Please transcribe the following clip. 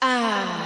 啊。